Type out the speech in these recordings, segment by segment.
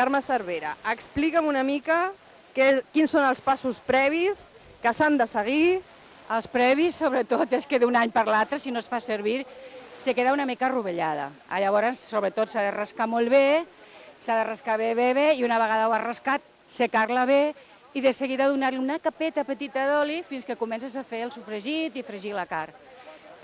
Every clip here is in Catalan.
Carme Cervera, explica'm una mica que, quins són els passos previs que s'han de seguir. Els previs, sobretot, és que d'un any per l'altre, si no es fa servir, se queda una mica rovellada. Ah, Llavors, sobretot, s'ha de rascar molt bé, s'ha de rascar bé, bé, bé, i una vegada ho has rascat, secar-la bé i de seguida donar-li una capeta petita d'oli fins que comences a fer el sofregit i fregir la carn.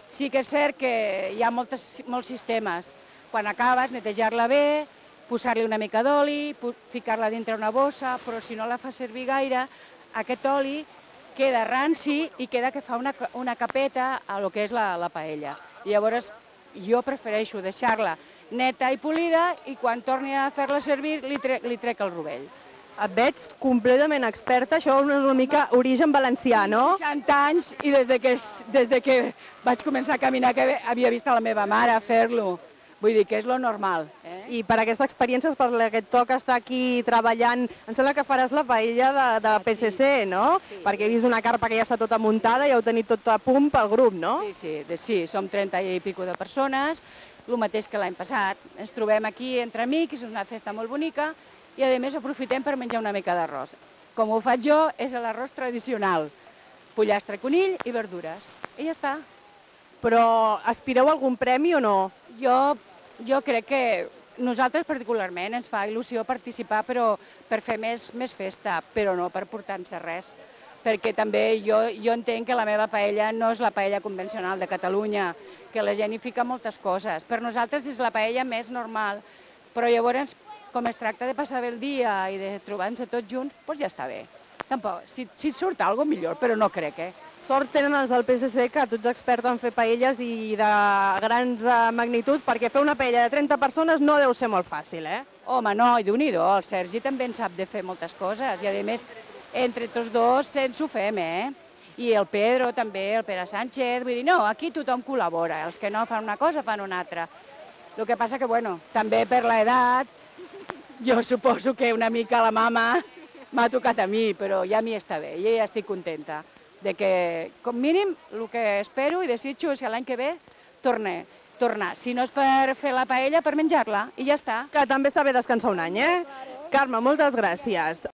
Sí que és cert que hi ha moltes, molts sistemes. Quan acabes, netejar-la bé, posar-li una mica d'oli, ficar-la dintre una bossa, però si no la fa servir gaire, aquest oli queda ranci i queda que fa una, una capeta a lo que és la, la paella. I llavors jo prefereixo deixar-la neta i polida i quan torni a fer-la servir li, tre li trec el rovell. Et veig completament experta, això és una mica origen valencià, no? 60 anys i des de que, des de que vaig començar a caminar que havia vist a la meva mare fer-lo. Vull dir que és lo normal. Eh? I per aquesta experiència, per la que et toca estar aquí treballant, em sembla que faràs la paella de, de PSC, no? Sí. Perquè he vist una carpa que ja està tota muntada i heu tenit tot a punt pel grup, no? Sí, sí, de, sí, som 30 i pico de persones, el mateix que l'any passat. Ens trobem aquí entre amics, és una festa molt bonica i a més aprofitem per menjar una mica d'arròs. Com ho faig jo, és l'arròs tradicional. Pollastre, conill i verdures. I ja està. Però aspireu a algun premi o no? Jo, jo crec que nosaltres particularment ens fa il·lusió participar però per fer més, més festa, però no per portar-nos res. Perquè també jo, jo entenc que la meva paella no és la paella convencional de Catalunya, que la gent hi fica moltes coses. Per nosaltres és la paella més normal, però llavors, com es tracta de passar bé el dia i de trobar-nos tots junts, doncs ja està bé. Tampoc, si, si surt alguna millor, però no crec, eh? Sort tenen els del PSC que tu ets expert en fer paelles i de grans eh, magnituds, perquè fer una paella de 30 persones no deu ser molt fàcil, eh? Home, no, i déu nhi el Sergi també en sap de fer moltes coses, i a més, entre tots dos ens ho fem, eh? I el Pedro també, el Pere Sánchez, vull dir, no, aquí tothom col·labora, els que no fan una cosa fan una altra. El que passa que, bueno, també per l'edat, jo suposo que una mica la mama m'ha tocat a mi, però ja m'hi està bé, i ja estic contenta de que, com mínim, el que espero i desitjo és que l'any que ve torne, tornar. Si no és per fer la paella, per menjar-la, i ja està. Que també està bé descansar un any, eh? Carme, moltes gràcies.